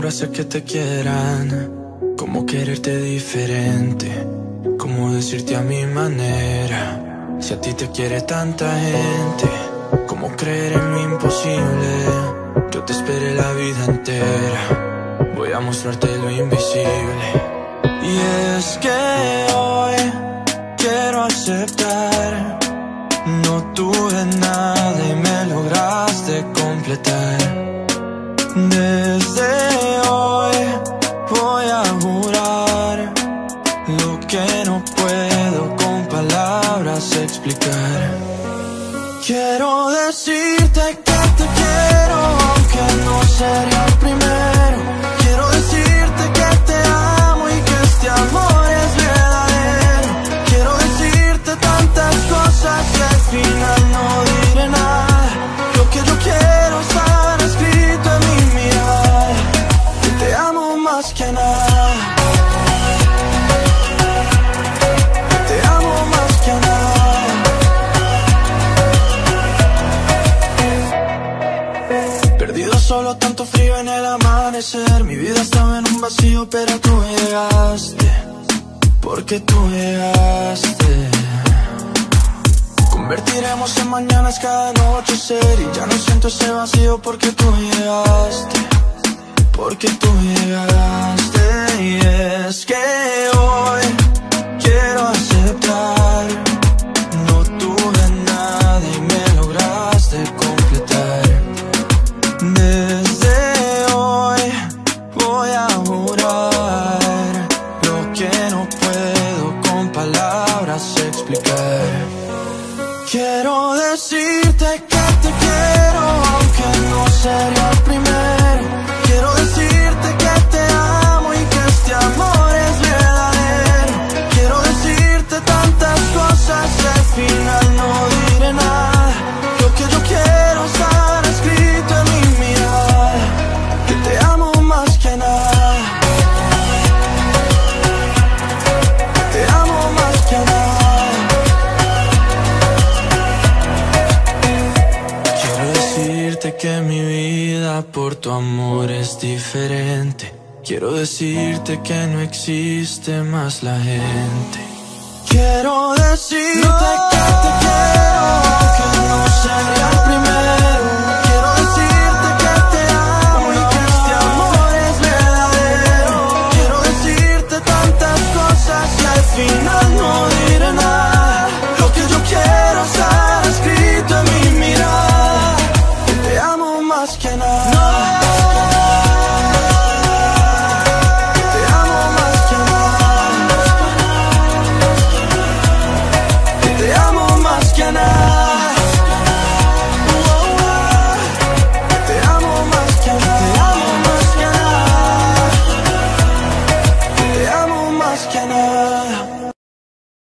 hace que te quieran? ¿Cómo quererte diferente? ¿Cómo decirte a mi manera? Si a ti te quiere tanta gente, ¿cómo creer en lo imposible? Yo te esperé la vida entera, voy a mostrarte lo invisible. Y es que hoy quiero aceptar, no tuve nada y me lograste completar. Desde Quiero decirte que te quiero, aunque no sería el primero. Quiero decirte que te amo y que este amor es verdadero. Quiero decirte tantas cosas que al final no diré nada. Lo que yo quiero estar escrito en mi mirada. Que te amo más que nada. Frío en el amanecer. Mi vida estaba en un vacío, pero tú llegaste. Porque tú llegaste. Convertiremos en mañanas cada anochecer. Y ya no siento ese vacío porque tú llegaste. Porque tú llegaste. Y es que hoy decirte que te quiero, aunque no sería el primero. Por tu amor es diferente. Quiero decirte que no existe más la gente. Quiero decirte que te quiero, que no primero.